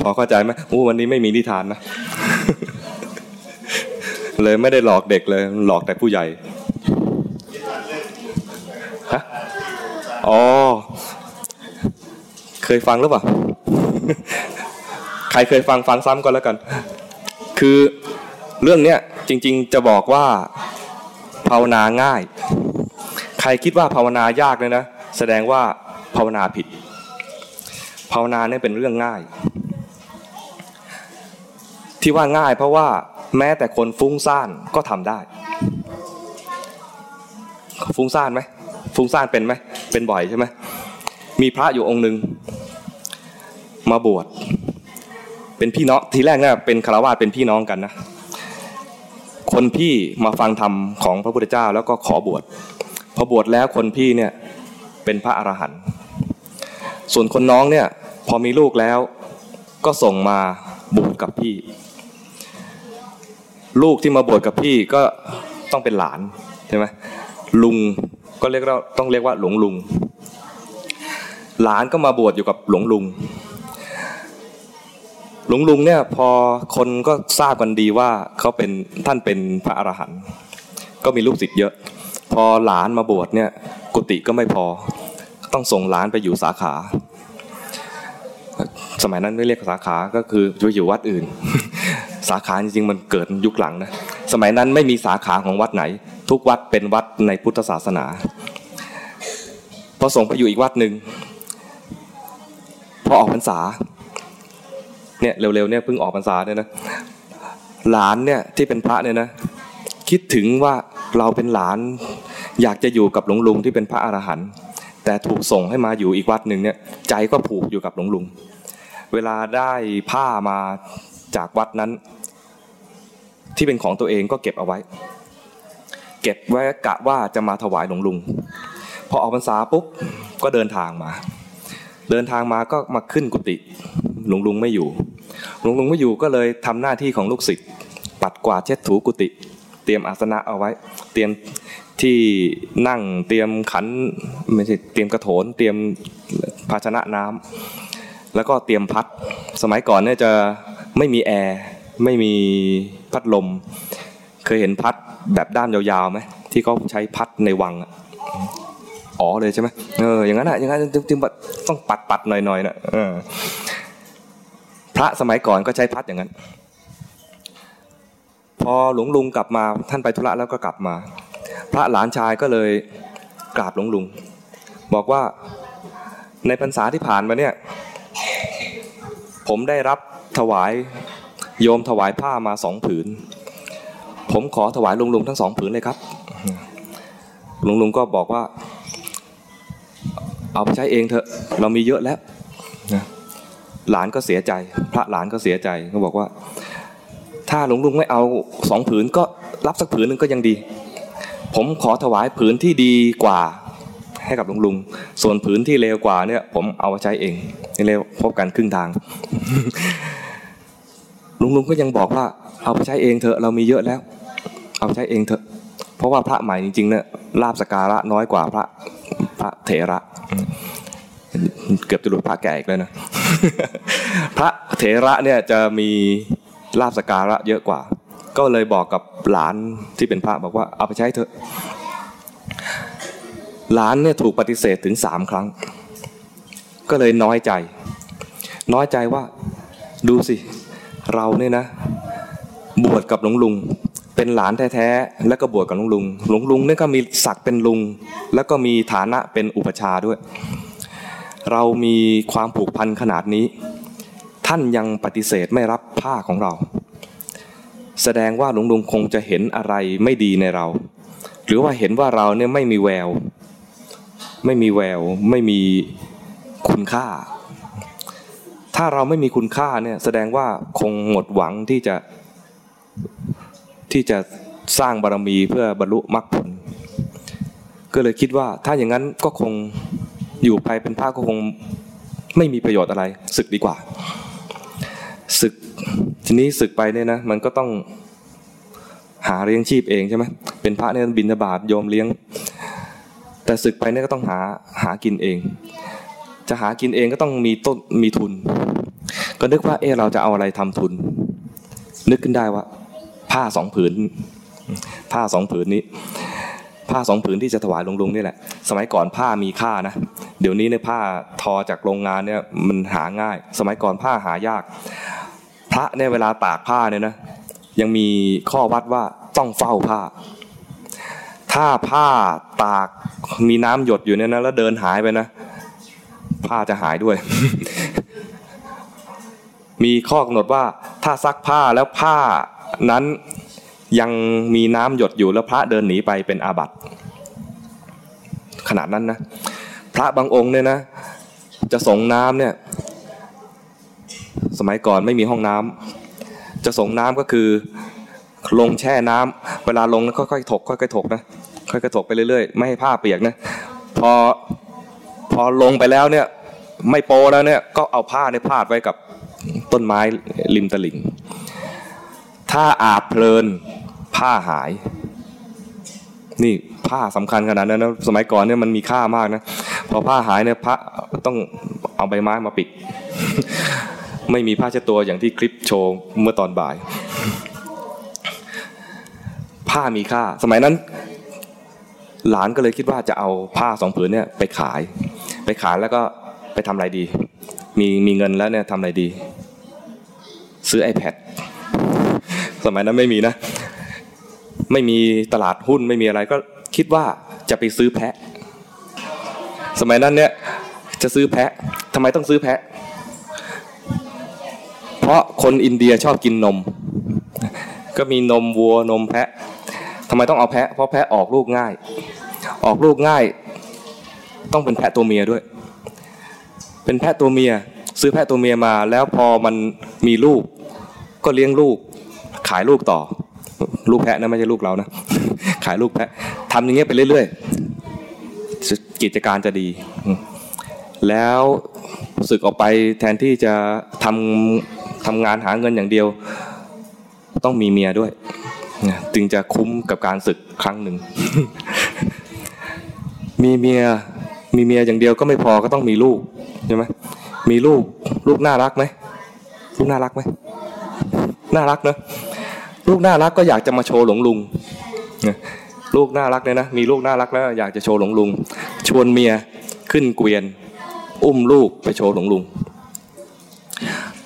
พอเข้าใจไหมโอ้วันนี้ไม่มีนิทานนะ เลยไม่ได้หลอกเด็กเลย หลอกแต่ผู้ใหญ่ฮะอ๋อ เคยฟังหรือเปล่า ใครเคยฟังฟังซ้ำก็แล้วกัน คือเรื่องเนี้ยจริง ๆ จะบอกว่าภาวนาง่าย ใครคิดว่าภาวนายากเลยนะ แสดงว่าภาวนาผิด ภาวนาเนี่ยเป็นเรื่องง่าย ที่ว่าง่ายเพราะว่าแม้แต่คนฟุ้งซ่านก็ทำได้ ฟุ้งซ่านไหมฟุ้งซ่านเป็นไหมเป็นบ่อยใช่ไหมมีพระอยู่องค์หนึ่งมาบวชเป็นพี่น้องทีแรกเนี่ยเป็นคารวาสเป็นพี่น้องกันนะคนพี่มาฟังธรรมของพระพุทธเจ้าแล้วก็ขอบวชพอบวชแล้วคนพี่เนี่ยเป็นพระอรหันต์ส่วนคนน้องเนี่ยพอมีลูกแล้วก็ส่งมาบวชกับพี่ ลูกที่มาบวชกับพี่ก็ต้องเป็นหลานใช่ไหมลุงก็เรียกว่าต้องเรียกว่าหลวงลุง หลานก็มาบวชอยู่กับหลวงลุง หลวงลุงเนี่ยพอคนก็ทราบกันดีว่าเขาเป็นท่านเป็นพระอรหันต์ก็มีลูกศิษย์เยอะ พอหลานมาบวชเนี่ยกุฏิก็ไม่พอ ต้องส่งหลานไปอยู่สาขา สมัยนั้นไม่เรียกสาขาก็คือไปอยู่วัดอื่น สาขาจริงๆมันเกิดยุคหลังนะสมัยนั้นไม่มีสาขาของวัดไหน ทุกวัดเป็นวัดในพุทธศาสนาพอส่งไปอยู่อีกวัดหนึ่งพอออกพรรษาเนี่ยเร็วๆเนี่ยเพิ่งออกพรรษาเนี่ยนะหลานเนี่ยที่เป็นพระเนี่ยนะคิดถึงว่าเราเป็นหลานอยากจะอยู่กับหลวงลุงที่เป็นพระอรหันต์แต่ถูกส่งให้มาอยู่อีกวัดหนึ่งเนี่ยใจก็ผูกอยู่กับหลวงลุง เวลาได้ผ้ามา จากวัดนั้น ที่เป็นของตัวเองก็เก็บเอาไว้ เก็บไว้กะว่าจะมาถวายหลวงลุงพอออกพรรษาปุ๊บก็เดินทางมา เดินทางมาก็มาขึ้นกุฏิหลวงลุงไม่อยู่หลวงลุงไม่อยู่ก็เลยทำหน้าที่ของลูกศิษย์ปัดกวาดเช็ดถูกุฏิเตรียมอาสนะเอาไว้ เตรียมที่นั่งเตรียมขันไม่ใช่เตรียมกระโถน เตรียมภาชนะน้ำแล้วก็เตรียมพัด สมัยก่อนเนี่ยจะ ไม่มีแอร์ไม่มีพัดลม เคยเห็นพัดแบบด้ามยาวๆไหมที่เขาใช้พัดในวังอ๋อเลยใช่ไหมเอออย่างนั้นอะอย่างนั้นจึงต้องปัดปัดๆหน่อยๆนะเออพระสมัยก่อนก็ใช้พัดอย่างนั้น พอหลวงลุงกลับมาท่านไปธุระแล้วก็กลับมา พระหลานชายก็เลยกราบหลวงลุง บอกว่าในพรรษาที่ผ่านมาเนี่ย ผมได้รับถวายโยมถวายผ้ามาสองผืน ผมขอถวายลุงลุงทั้งสองผืนเลยครับ ลุงลุงก็บอกว่า เอาไปใช้เองเถอะ เรามีเยอะแล้วหลานก็เสียใจ พระหลานก็เสียใจก็บอกว่า ถ้าหลวงลุงไม่เอาสองผืนก็รับสักผืนหนึ่งก็ยังดี ผมขอถวายผืนที่ดีกว่า ให้กับลวงลุง ส่วนผืนที่เลวกว่าเนี่ย ผมเอามาใช้เองนี่เร็วพบกันครึ่งทาง ลุงลุงก็ยังบอกว่า เอาไปใช้เองเถอะเรามีเยอะแล้ว เอาไปใช้เองเถอะ เพราะว่าพระใหม่จริงๆเนี่ยลาบสการะน้อยกว่าพระพระเถระ เกือบจะหลุดพระแก่อีกเลยนะพระเถระเนี่ยจะมีลาบสการะเยอะกว่า ก็เลยบอกกับหลานที่เป็นพระบอกว่าเอาไปใช้เถอะ หลานเนี่ยถูกปฏิเสธถึงสามครั้ง ก็เลยน้อยใจ น้อยใจว่า ดูสิ เราเนี่ยนะ บวชกับหลวงลุง เป็นหลานแท้ๆแล้วก็บวชกับหลวงลุง หลวงลุงเนี่ยก็มีศักดิ์เป็นลุง แล้วก็มีฐานะเป็นอุปชาด้วย เรามีความผูกพันขนาดนี้ ท่านยังปฏิเสธไม่รับผ้าของเรา แสดงว่าหลวงลุงคงจะเห็นอะไรไม่ดีในเรา หรือว่าเห็นว่าเราเนี่ยไม่มีแวว ไม่มีแวว ไม่มีคุณค่า ถ้าเราไม่มีคุณค่าเนี่ยแสดงว่าคงหมดหวังที่จะที่จะสร้างบารมีเพื่อบรรลุมรรคผล ก็เลยคิดว่าถ้าอย่างนั้นก็คงอยู่ไปเป็นพระก็คงไม่มีประโยชน์อะไรศึกดีกว่าศึกทีนี้ศึกไปเนี่ยนะมันก็ต้องหาเลี้ยงชีพเองใช่ไหมเป็นพระเนี่ยบินบาตโยมเลี้ยง แต่ศึกไปเนี่ยก็ต้องหาหากินเอง จะหากินเองก็ต้องมีต้นมีทุน ก็นึกว่าเออเราจะเอาอะไรทำทุน นึกขึ้นได้ว่า ผ้าสองผืน ผ้าสองผืนนี้ ผ้าสองผืนที่จะถวายหลวงลุงนี่แหละ สมัยก่อนผ้ามีค่านะเดี๋ยวนี้เนี่ยผ้าทอจากโรงงานเนี่ยมันหาง่าย สมัยก่อนผ้าหายาก พระเนี่ยเวลาตากผ้าเนี่ยนะยังมีข้อวัดว่าต้องเฝ้าผ้า ถ้าผ้าตากมีน้ำหยดอยู่เนี่ยนะแล้วเดินหายไปนะ ผ้าจะหายด้วย มีข้อกำหนดว่า ถ้าซักผ้าแล้วผ้านั้นยังมีน้ำหยดอยู่แล้วพระเดินหนีไปเป็นอาบัติขนาดนั้นนะพระบางองค์เนี่ยนะ จะส่งน้ำเนี่ย สมัยก่อนไม่มีห้องน้ำจะส่งน้ำก็คือลงแช่น้ำเวลาลงแล้วค่อยๆถกค่อยๆถกนะ ค่อยๆถกไปเรื่อยๆ ไม่ให้ผ้าเปียกนะ พอพอลงไปแล้วเนี่ย ไม่โปแล้วเนี่ย ก็เอาผ้าในพาดไว้กับต้นไม้ริมตลิ่ง ถ้าอาบเพลินผ้าหาย นี่ผ้าสำคัญขนาดนั้นนะ สมัยก่อนเนี่ยมันมีค่ามากนะ พอผ้าหายเนี่ยพระต้องเอาใบไม้มาปิด ไม่มีผ้าเช็ดตัวอย่างที่คลิปโชว์เมื่อตอนบ่าย ผ้ามีค่า สมัยนั้น หลานก็เลยคิดว่าจะเอาผ้าสองผืนเนี่ยไปขาย ไปขายแล้วก็ไปทำอะไรดี มีมีเงินแล้วเนี่ยทำอะไรดี ซื้อ iPad สมัยนั้นไม่มีนะ ไม่มีตลาดหุ้นไม่มีอะไรก็คิดว่าจะไปซื้อแพะ สมัยนั้นเนี่ยจะซื้อแพะทำไมต้องซื้อแพะ เพราะคนอินเดียชอบกินนม ก็มีนมวัวนมแพะทำไมต้องเอาแพะ เพราะแพะออกลูกง่าย ออกลูกง่าย ต้องเป็นแพะตัวเมียด้วย เป็นแพะตัวเมีย ซื้อแพะตัวเมียมา แล้วพอมันมีลูก ก็เลี้ยงลูก ขายลูกต่อ ลูกแพะนะไม่ใช่ลูกเรานะขายลูกแพะทำอย่างเงี้ยไปเรื่อยๆกิจการจะดี แล้วสึกออกไปแทนที่จะทำทำงานหาเงินอย่างเดียว ต้องมีเมียด้วยจึงจะคุ้มกับการศึกครั้งหนึ่ง มีเมียมีเมียอย่างเดียวก็ไม่พอก็ต้องมีลูกใช่ไหมมีลูกลูกน่ารักไหมลูกน่ารักไหมน่ารักเนอะลูกน่ารักก็อยากจะมาโชว์หลงลุงลูกน่ารักเลยนะมีลูกน่ารักแล้วอยากจะโชว์หลงลุง ชวนเมียขึ้นเกวียน อุ้มลูกไปโชว์หลงลุง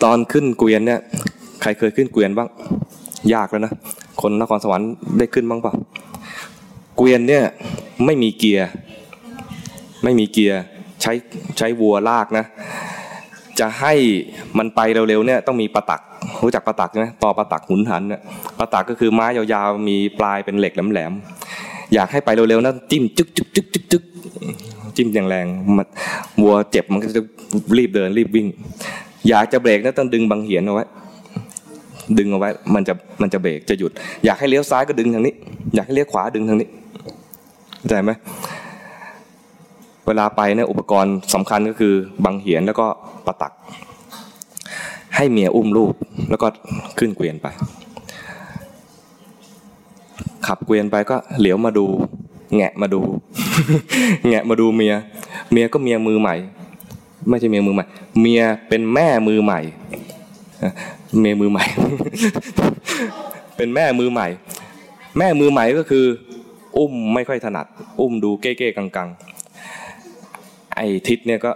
ตอนขึ้นเกวียนเนี่ยใครเคยขึ้นเกวียนบ้างยากแล้วนะคนนครสวรรค์ได้ขึ้นบ้างเปล่าเกวียนเนี่ยไม่มีเกียร์ ไม่มีเกียร์ใช้ใช้วัวลากนะ จะให้มันไปเร็วๆเนี่ยต้องมีประตักรู้จักประตักไหมต่อประตักหุนหันเนี่ยประตักก็คือไม้ยาวๆมีปลายเป็นเหล็กแหลมๆอยากให้ไปเร็วๆนะจิ้มจึ๊กจึ๊กจึ๊กจึ๊กจึ๊กจิ้มอย่างแรงมันวัวเจ็บมันก็จะรีบเดินรีบวิ่ง อยากจะเบรกนะต้องดึงบังเหียนเอาไว้ดึงเอาไว้ มันจะมันจะเบรกจะหยุด อยากให้เลี้ยวซ้ายก็ดึงทางนี้ อยากให้เลี้ยวขวาดึงทางนี้เข้าใจไหม เวลาไปเนี่ยอุปกรณ์สำคัญก็คือบังเหียนแล้วก็ประตัก ให้เมียอุ้มลูกแล้วก็ขึ้นเกวียนไป ขับเกวียนไปก็เหลียวมาดู แงะมาดู แงะมาดูเมีย เมียก็เมียมือใหม่ ไม่ใช่เมียมือใหม่ เมียเป็นแม่มือใหม่เมียมือใหม่ เป็นแม่มือใหม่ แม่มือใหม่ก็คือ อุ้มไม่ค่อยถนัด อุ้มดูเก้ๆกังๆ ไอ้ทิศเนี่ยก็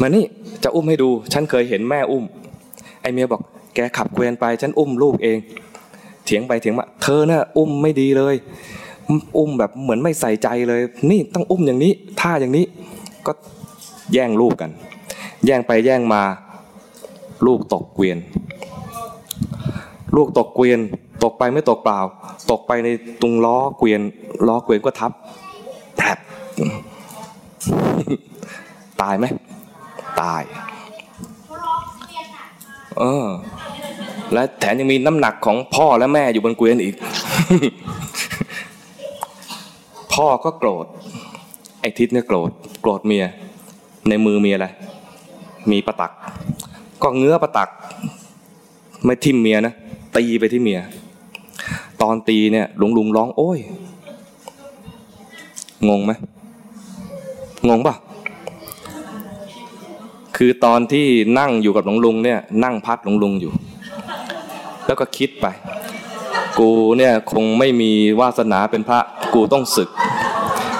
มานี่จะอุ้มให้ดู ฉันเคยเห็นแม่อุ้ม ไอ้เมียบอก แกขับเกวียนไป ฉันอุ้มลูกเอง เถียงไปเถียงมา เธอเนี่ยอุ้มไม่ดีเลย อุ้มแบบเหมือนไม่ใส่ใจเลย นี่ต้องอุ้มอย่างนี้ ท่าอย่างนี้ ก็แย่งลูกกัน แย่งไปแย่งมา ลูกตกเกวียน ลูกตกเกวียน ตกไปไม่ตกเปล่า ตกไปในตรงล้อเกวียน ล้อเกวียนก็ทับแผล ตายไหม ตาย เออ และแถมยังมีน้ำหนักของพ่อและแม่อยู่บนเกวียนอีก พ่อก็โกรธ ไอ้ทิศเนี่ยโกรธ โกรธเมีย ในมือมีอะไร มีประตัก ก็เงื้อประตัก ไม่ทิมเมียนะ ตีไปที่เมีย ตอนตีเนี่ยลุงลุงร้องโอ้ย งงไหม งงปะคือตอนที่นั่งอยู่กับหลวงลุงเนี่ยนั่งพัดหลวงลุงอยู่ แล้วก็คิดไป กูเนี่ยคงไม่มีวาสนาเป็นพระกูต้องศึก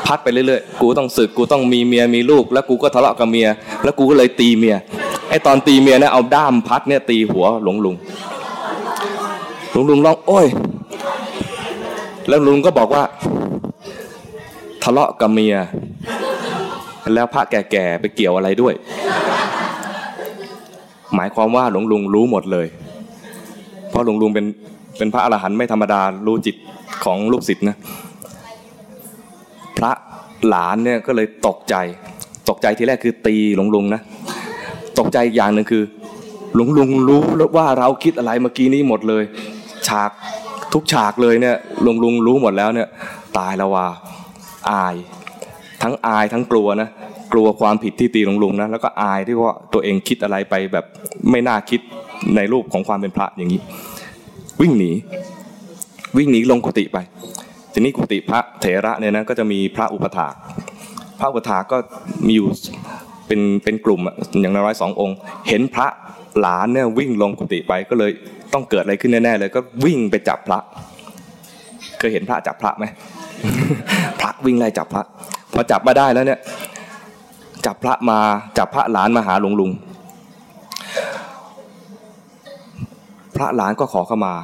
พัดไปเรื่อยๆกูต้องศึกกูต้องมีเมียมีลูก แล้วกูก็ทะเลาะกับเมีย แล้วกูก็เลยตีเมียไอ้ตอนตีเมียเนี่ยเอาด้ามพัดเนี่ยตีหัวหลวงลุงหลวงลุงร้องโอ้ย แล้วลุงก็บอกว่า ทะเลาะกับเมีย แล้วพระแก่ๆไปเกี่ยวอะไรด้วย หมายความว่าหลวงลุงรู้หมดเลย เพราะหลวงลุงเป็นเป็นพระอรหันต์ไม่ธรรมดารู้จิตของลูกศิษย์นะ พระหลานเนี่ยก็เลยตกใจ ตกใจทีแรกคือตีหลวงลุงนะ ตกใจอีกอย่างหนึ่งคือ หลวงลุงรู้ว่าเราคิดอะไรเมื่อกี้นี้หมดเลย ฉากทุกฉากเลยเนี่ยหลวงลุงรู้หมดแล้วเนี่ย ตายแล้วว่าอาย ทั้งอายทั้งกลัวนะกลัวความผิดที่ตีหลวงลุงนะแล้วก็อายที่ว่าตัวเองคิดอะไรไปแบบไม่น่าคิดในรูปของความเป็นพระอย่างนี้ วิ่งหนี วิ่งหนีลงกุฏิไป ทีนี้กุฏิพระเถระเนี่ยนะก็จะมีพระอุปถากพระอุปถากก็มีอยู่เป็นเป็นกลุ่มอะอย่างน้อยสององค์ เห็นพระหลานเนี่ยวิ่งลงกุฏิไปก็เลยต้องเกิดอะไรขึ้นแน่ๆเลยก็วิ่งไปจับพระ เคยเห็นพระจับพระไหมพระวิ่งไล่จับพระ พอจับมาได้แล้วเนี่ย จับพระมาจับพระหลานมาหาหลวงลุง พระหลานก็ขอเข้ามา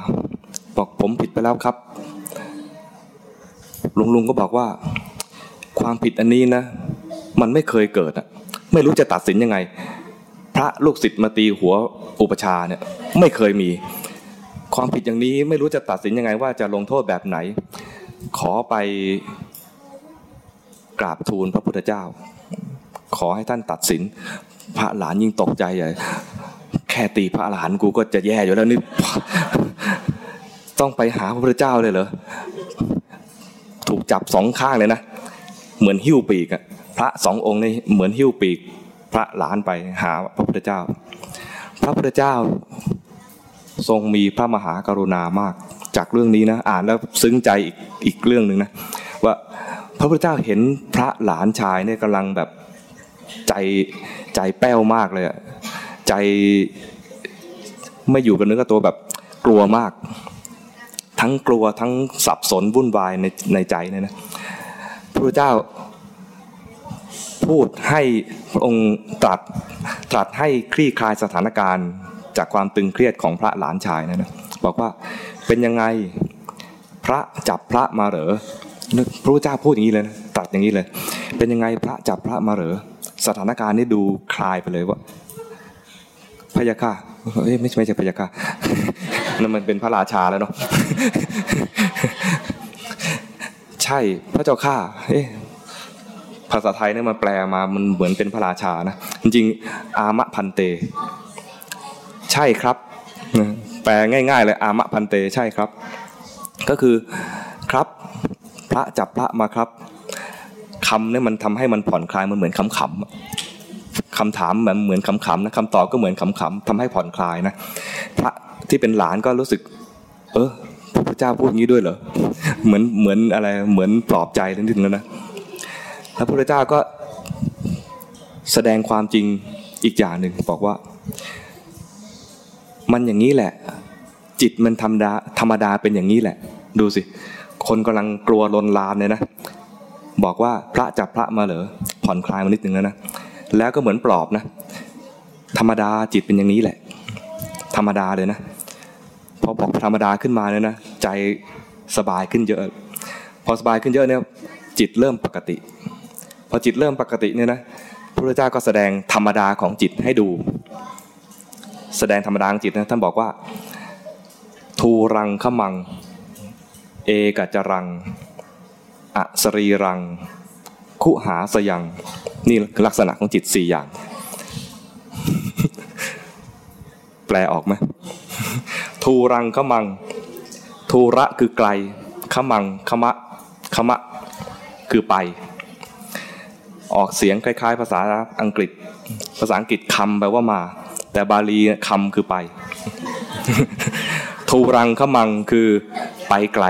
บอกผมผิดไปแล้วครับหลวงลุงก็บอกว่า ความผิดอันนี้นะ มันไม่เคยเกิดอะไม่รู้จะตัดสินยังไง พระลูกศิษย์มาตีหัวอุปชาเนี่ย ไม่เคยมี ความผิดอย่างนี้ไม่รู้จะตัดสินยังไง ว่าจะลงโทษแบบไหน ขอไป กราบทูลพระพุทธเจ้า ขอให้ท่านตัดสิน พระหลานยิ่งตกใจใหญ่แค่ตีพระหลานกูก็จะแย่อยู่แล้วนี่ต้องไปหาพระพุทธเจ้าเลยเหรอถูกจับสองข้างเลยนะเหมือนหิ้วปีกอะพระสององค์นี่เหมือนหิ้วปีก พระหลานไปหาพระพุทธเจ้า พระพุทธเจ้าทรงมีพระมหากรุณามาก จากเรื่องนี้นะ อ่านแล้วซึ้งใจอีกอีกเรื่องหนึ่งนะว่า ระพุทธเจ้าเห็นพระหลานชายเนี่ยกำลังแบบใจใจแป้วมากเลยอะใจไม่อยู่กับเนื้อกับตัวแบบกลัวมาก ทั้งกลัวทั้งสับสนวุ่นวายในในใจเนี่ยนะพระพุทธเจ้าพูดให้พระองค์ตรัสตรัสให้คลี่คลายสถานการณ์จากความตึงเครียดของพระหลานชายนะนะบอกว่าเป็นยังไงพระจับพระมาเหรอ พระพุทธเจ้าพูดอย่างนี้เลยนะตรัสอย่างนี้เลย เป็นยังไงพระจับพระมาเหรอสถานการณ์นี่ดูคลายไปเลยว่าพยาค่ะเอ้ยไม่ไม่ใช่พยาค่ะนั่นมันเป็นพระราชาแล้วเนาะใช่พระเจ้าข้าเอ๊ะภาษาไทยเนี่ยมันแปลมามันเหมือนเป็นพระราชานะจริงๆ อามะพันเต ใช่ครับ แปลง่าย ๆ เลยอามะพันเตใช่ครับ ก็คือครับ พระจับพระมาครับคำเนี่ยมันทำให้มันผ่อนคลายมันเหมือนคำขำคำถามมือนเหมือนคำขำนะคำตอบก็เหมือนคำขำทำให้ผ่อนคลายนะพระที่เป็นหลานก็รู้สึก เออพระพุทธเจ้าพูดงี้ด้วยเหรอเหมือนเหมือนอะไรเหมือนปลอบใจนิดนึงแล้วนะพระพุทธเจ้าก็แสดงความจริงอีกอย่างหนึ่งบอกว่า มันอย่างนี้แหละ จิตมันธรรมดาธรรมดาเป็นอย่างนี้แหละ ดูสิ คนกำลังกลัวลนลานเลยนะ บอกว่าพระจับพระมาเหรอผ่อนคลายมานิดนึงแล้วนะแล้วก็เหมือนปลอบนะ ธรรมดาจิตเป็นอย่างนี้แหละ ธรรมดาเลยนะพอบอกธรรมดาขึ้นมาเนี่ยนะใจสบายขึ้นเยอะ พอสบายขึ้นเยอะเนี่ยจิตเริ่มปกติ พอจิตเริ่มปกติเนี่ยนะพระเจ้าก็แสดงธรรมดาของจิตให้ดู แสดงธรรมดาของจิตนะท่านบอกว่า ทูรังขมัง เอกจรัง อสรีรัง คุหาสยัง นี่คือลักษณะของจิตสี่อย่าง แปลออกไหมทูรังขมัง ทูระคือไกลขมังขมะขมะ คือไป ออกเสียงคล้าย ๆ ภาษาอังกฤษ ภาษาอังกฤษคำแปลว่ามา แต่บาลีคำคือไป ทูรังขมังคือไปไกล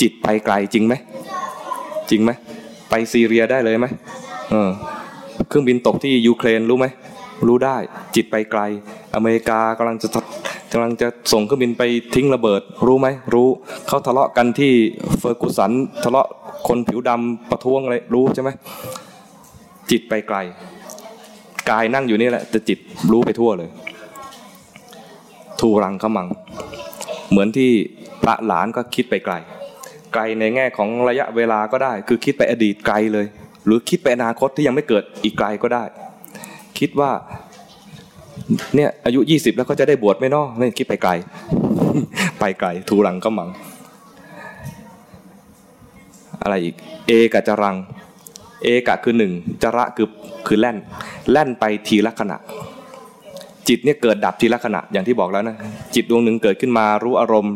จิตไปไกลจริงไหมจริงไหมไปซีเรียได้เลยไหมเออเครื่องบินตกที่ยูเครนรู้ไหมรู้ได้จิตไปไกล อเมริกากำลังจะกำลังจะส่งเครื่องบินไปทิ้งระเบิด รู้ไหมรู้เขาทะเลาะกันที่เฟอร์กูสันทะเลาะคนผิวดำประท้วงอะไรรู้ใช่ไหมจิตไปไกล กายนั่งอยู่นี่แหละแต่จิตรู้ไปทั่วเลย ทูรังขมัง เหมือนที่พระหลานก็คิดไปไกล ไกลในแง่ของระยะเวลาก็ได้ คือคิดไปอดีตไกลเลย หรือคิดไปอนาคตที่ยังไม่เกิดอีกไกลก็ได้ คิดว่าเนี่ยอายุยี่สิบแล้วก็จะได้บวชไม่นอนี่คิดไปไกล ไปไกลทูรังก็มัง อะไรอีก เอกะจรัง เอกะคือหนึ่งจระคือคือแล่น แล่นไปทีละขณะ จิตเนี่ยเกิดดับทีละขณะอย่างที่บอกแล้วนะจิตดวงหนึ่งเกิดขึ้นมารู้อารมณ์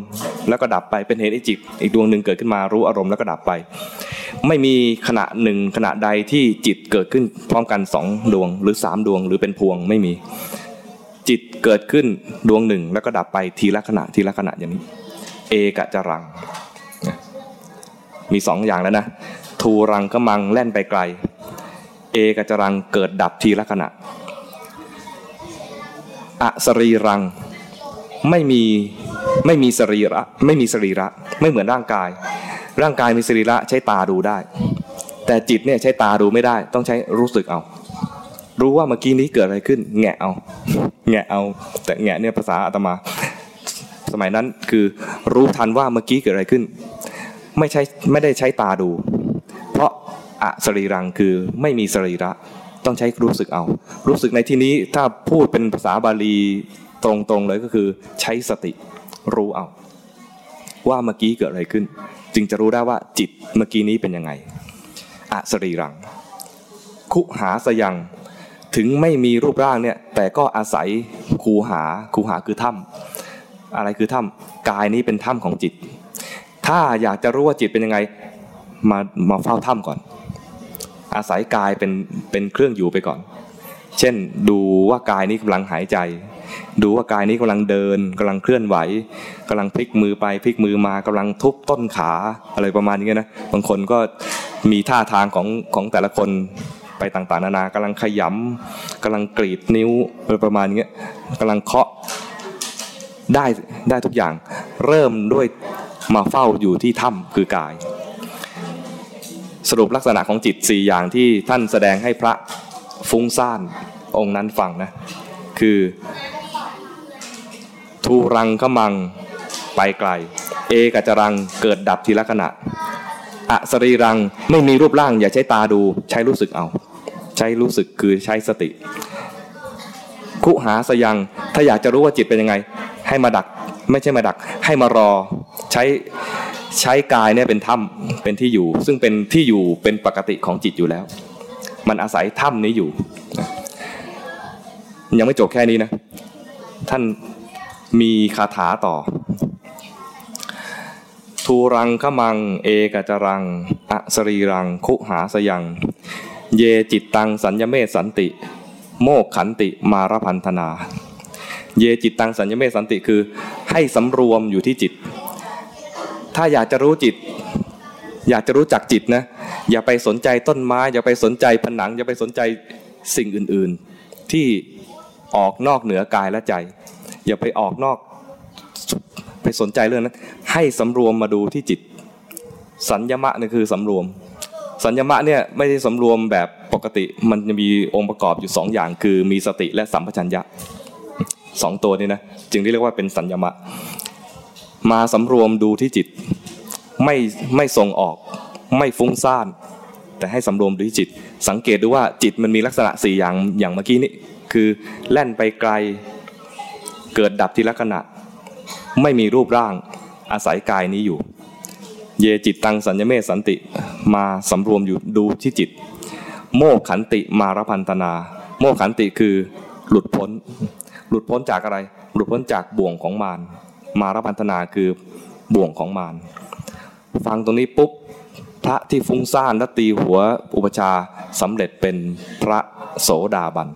แล้วก็ดับไปเป็นเหตุให้จิต อีกดวงหนึ่งเกิดขึ้นมารู้อารมณ์แล้วก็ดับไป ไม่มีขณะหนึ่งขณะใดที่จิตเกิดขึ้นพร้อมกันสองดวง หรือสามดวง หรือเป็นพวงไม่มี จิตเกิดขึ้นดวงหนึ่งแล้วก็ดับไปทีละขณะทีละขณะอย่างนี้ เอกจรัง มีสองอย่างแล้วนะทูรังก็มังแล่นไปไกล เอกจรังเกิดดับทีละขณะ อสรีรัง ไม่มีไม่มีสรีระไม่มีสรีระไม่เหมือนร่างกาย ร่างกายมีสรีระใช้ตาดูได้ แต่จิตเนี่ยใช้ตาดูไม่ได้ ต้องใช้รู้สึกเอา รู้ว่าเมื่อกี้นี้เกิดอะไรขึ้น แงะเอา แงะเอา แต่แงะเนี่ยภาษาอาตมา สมัยนั้นคือรู้ทันว่าเมื่อกี้เกิดอะไรขึ้น ไม่ใช่ไม่ได้ใช้ตาดู เพราะอะสรีรังคือไม่มีสรีระ ต้องใช้รู้สึกเอา รู้สึกในที่นี้ถ้าพูดเป็นภาษาบาลีตรงๆเลยก็คือใช้สติรู้เอา ว่าเมื่อกี้เกิดอะไรขึ้น จึงจะรู้ได้ว่าจิตเมื่อกี้นี้เป็นยังไงอสรีรัง คุหาสยัง ถึงไม่มีรูปร่างเนี่ยแต่ก็อาศัยคูหาคูหาคือถ้ำอะไรคือถ้ำกายนี้เป็นถ้ำของจิต ถ้าอยากจะรู้ว่าจิตเป็นยังไงมามาเฝ้าถ้ำก่อน อาศัยกายเป็นเป็นเครื่องอยู่ไปก่อน เช่นดูว่ากายนี้กำลังหายใจ ดูว่ากายนี้กำลังเดินกำลังเคลื่อนไหวกำลังพลิกมือไปพลิกมือมากำลังทุบต้นขาอะไรประมาณนี้นะบางคนก็มีท่าทางของของแต่ละคนไปต่างๆ นานากำลังขยำกำลังกรีดนิ้วอะไรประมาณนี้กำลังเคาะได้ได้ทุกอย่าง เริ่มด้วยมาเฝ้าอยู่ที่ถ้ำคือกาย สรุปลักษณะของจิตสี่อย่างที่ท่านแสดงให้พระฟุ้งซ่านองค์นั้นฟังนะ คือทูรังขมังไปไกล เอกจรังเกิดดับทีละขณะอสรีรังไม่มีรูปร่าง อย่าใช้ตาดูใช้รู้สึกเอา ใช้รู้สึกคือใช้สติ คุหาสยังถ้าอยากจะรู้ว่าจิตเป็นยังไง ให้มาดักไม่ใช่มาดัก ให้มารอใช้ ใช้กายเนี่ยเป็นถ้ำเป็นที่อยู่ ซึ่งเป็นที่อยู่เป็นปกติของจิตอยู่แล้ว มันอาศัยถ้ำนี้อยู่ ยังไม่จบแค่นี้นะ ท่านมีคาถาต่อ ทูรังขมัง เอกจรังอสรีรัง คุหาสยัง เยจิตตังสัญญเมสันติ โมกขันติมารพันธนา เยจิตตังสัญญเมสันติคือให้สำรวมอยู่ที่จิต ถ้าอยากจะรู้จิต อยากจะรู้จักจิตนะ อย่าไปสนใจต้นไม้ อย่าไปสนใจผนัง อย่าไปสนใจสิ่งอื่นๆ ที่ออกนอกเหนือกายและใจ อย่าไปออกนอกไปสนใจเรื่องนั้นให้สำรวมมาดูที่จิต สัญญมะนี่คือสำรวม สัญญมะเนี่ยไม่ได้สำรวมแบบปกติมันจะมีองค์ประกอบอยู่สองอย่าง คือมีสติและสัมปชัญญะสองตัวนี้นะจึงเรียกว่าเป็นสัญญมะ มาสำรวมดูที่จิต ไม่ไม่ส่งออก ไม่ฟุ้งซ่าน แต่ให้สำรวมดูที่จิต สังเกตดูว่าจิตมันมีลักษณะสี่อย่างอย่างเมื่อกี้นี้คือแล่นไปไกลเกิดดับทีละขณะ ไม่มีรูปร่างอาศัยกายนี้อยู่ เยจิตตังสัญญเมสันติมาสำรวมอยู่ดูที่จิต โมขันติมารพันธนา โมขันติคือหลุดพ้น หลุดพ้นจากอะไร หลุดพ้นจากบ่วงของมาร มารพันธนาคือบ่วงของมารฟังตรงนี้ปุ๊บพระที่ฟุ้งซ่านและตีหัวอุปชาสำเร็จเป็นพระโสดาบัน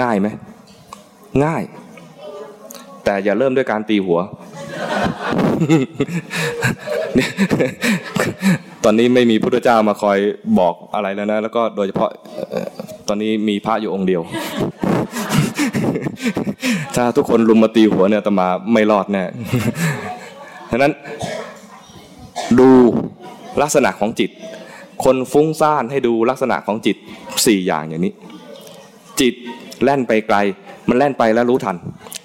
ง่ายไหม ง่าย แต่อย่าเริ่มด้วยการตีหัว ตอนนี้ไม่มีพุทธเจ้ามาคอยบอกอะไรแล้วนะ แล้วก็โดยเฉพาะตอนนี้มีพระอยู่องค์เดียว ถ้าทุกคนลุมมาตีหัวเนี่ยตมาไม่รอดแน่ฉะนั้นดูลักษณะของจิต คนฟุ้งซ่านให้ดูลักษณะของจิตสี่อย่างอย่างนี้ จิตแล่นไปไกล มันแล่นไปแล้วรู้ทัน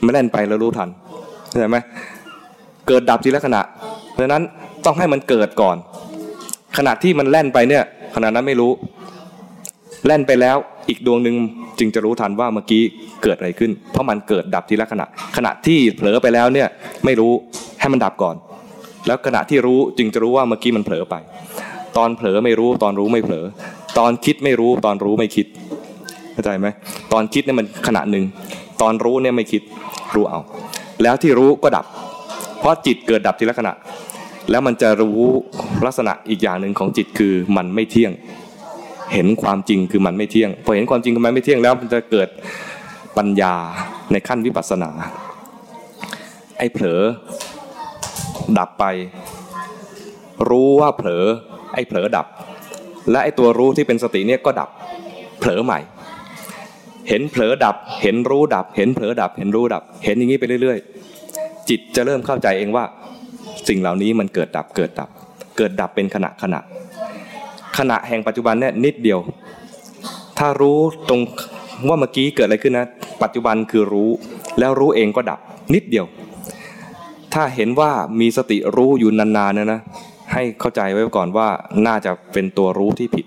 มันแล่นไปแล้วรู้ทันเข้าใจไหมเกิดดับทีละขณะเพราะนั้นต้องให้มันเกิดก่อน ขณะที่มันแล่นไปเนี่ยขณะนั้นไม่รู้ แล่นไปแล้วอีกดวงหนึ่งจึงจะรู้ทันว่าเมื่อกี้ เกิดอะไรขึ้น เพราะมันเกิดดับทีละขณะ ขณะที่เผลอไปแล้วเนี่ยไม่รู้ให้มันดับก่อน แล้วขณะที่รู้จึงจะรู้ว่าเมื่อกี้มันเผลอไป ตอนเผลอไม่รู้ตอนรู้ไม่เผลอ ตอนคิดไม่รู้ตอนรู้ไม่คิดเข้าใจไหมตอนคิดเนี่ยมันขณะหนึ่งตอนรู้เนี่ยไม่คิดรู้เอา แล้วที่รู้ก็ดับ เพราะจิตเกิดดับทีละขณะ แล้วมันจะรู้ลักษณะอีกอย่างหนึ่งของจิตคือมันไม่เที่ยง เห็นความจริงคือมันไม่เที่ยง พอเห็นความจริงคือมันไม่เที่ยงแล้วมันจะเกิด ปัญญาในขั้นวิปัสสนา ไอ้เผลอ ดับไป รู้ว่าเผลอ ไอ้เผลอดับ และไอ้ตัวรู้ที่เป็นสติเนี่ยก็ดับ เผลอใหม่ เห็นเผลอดับ เห็นรู้ดับ เห็นเผลอดับ เห็นรู้ดับ เห็นอย่างนี้ไปเรื่อยๆ จิตจะเริ่มเข้าใจเองว่า สิ่งเหล่านี้มันเกิดดับ เกิดดับ เกิดดับเป็นขณะขณะ ขณะแห่งปัจจุบันเนี่ยนิดเดียว ถ้ารู้ตรงว่าเมื่อกี้เกิดอะไรขึ้นนะ ปัจจุบันคือรู้แล้วรู้เองก็ดับนิดเดียว ถ้าเห็นว่ามีสติรู้อยู่นานๆนะนะให้เข้าใจไว้ก่อนว่าน่าจะเป็นตัวรู้ที่ผิด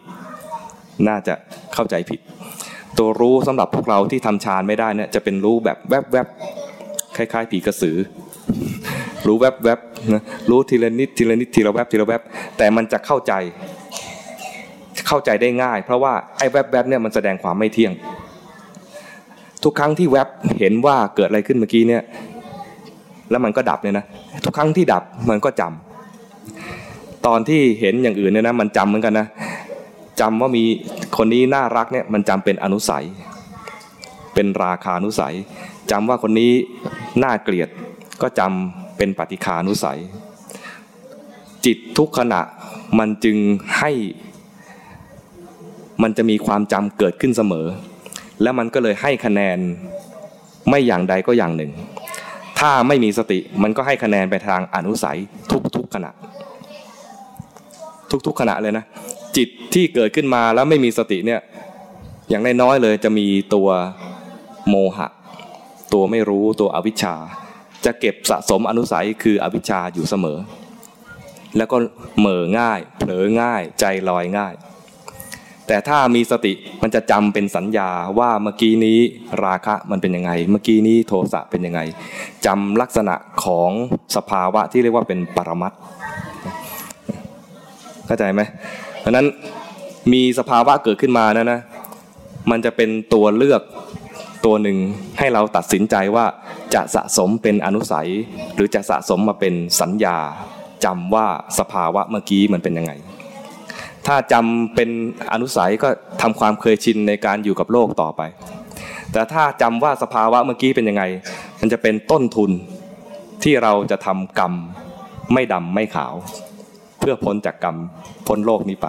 น่าจะเข้าใจผิด ตัวรู้สำหรับพวกเราที่ทำฌานไม่ได้เนี่ยจะเป็นรู้แบบแวบๆคล้าย ๆ ผีกระสือ รู้แวบๆนะรู้ทีละนิดทีละนิดทีละแวบทีละแวบแต่มันจะเข้าใจ เข้าใจได้ง่าย เพราะว่าไอ้แวบๆเนี่ยมันแสดงความไม่เที่ยง ทุกครั้งที่แว็บเห็นว่าเกิดอะไรขึ้นเมื่อกี้เนี่ย แล้วมันก็ดับเนี่ยนะ ทุกครั้งที่ดับมันก็จำตอนที่เห็นอย่างอื่นเนี่ยนะมันจำเหมือนกันนะจำว่ามีคนนี้น่ารักเนี่ยมันจำเป็นอนุสัย เป็นราคานุสัยจำว่าคนนี้น่าเกลียดก็จำเป็นปฏิคานุสัย จิตทุกขณะมันจึงให้มันจะมีความจำเกิดขึ้นเสมอ แล้วมันก็เลยให้คะแนนไม่อย่างใดก็อย่างหนึ่ง ถ้าไม่มีสติมันก็ให้คะแนนไปทางอนุสัยทุกๆขณะ ทุกๆขณะเลยนะ จิตที่เกิดขึ้นมาแล้วไม่มีสติเนี่ยอย่างน้อยๆเลยจะมีตัวโมหะ ตัวไม่รู้ตัวอวิชชา จะเก็บสะสมอนุสัยคืออวิชชาอยู่เสมอ แล้วก็เหม่อง่าย เผลอง่ายใจลอยง่าย แต่ถ้ามีสติมันจะจำเป็นสัญญาว่าเมื่อกี้นี้ราคะมันเป็นยังไง เมื่อกี้นี้โทสะเป็นยังไงจำลักษณะของสภาวะที่เรียกว่าเป็นปรมัตถ์เข้าใจไหมเพราะนั้นมีสภาวะเกิดขึ้นมานะนะมันจะเป็นตัวเลือกตัวหนึ่งให้เราตัดสินใจว่าจะสะสมเป็นอนุสัย หรือจะสะสมมาเป็นสัญญาจำว่าสภาวะเมื่อกี้มันเป็นยังไง ถ้าจำเป็นอนุสัยก็ทำความเคยชินในการอยู่กับโลกต่อไป แต่ถ้าจำว่าสภาวะเมื่อกี้เป็นยังไง มันจะเป็นต้นทุนที่เราจะทำกรรมไม่ดำไม่ขาว เพื่อพ้นจากกรรมพ้นโลกนี้ไป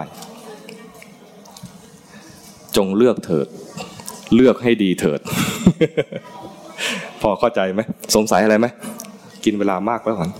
จงเลือกเถิด เลือกให้ดีเถิด พอเข้าใจไหมสงสัยอะไรไหมกินเวลามากแล้วก่อน